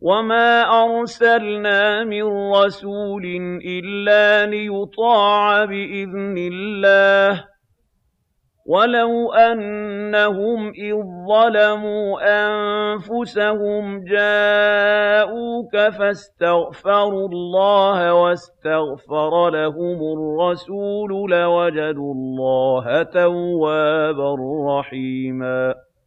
وَمَا أَرْسَلْنَا مِن رَّسُولٍ إِلَّا لِيُطَاعَ بِإِذْنِ اللَّهِ ۚ وَلَوْ أَنَّهُمْ إِذ ظَّلَمُوا أَنفُسَهُمْ جَاءُوكَ فَاسْتَغْفَرُوا اللَّهَ وَاسْتَغْفَرَ لَهُمُ الرَّسُولُ لَوَجَدُوا اللَّهَ تَوَّابًا رَّحِيمًا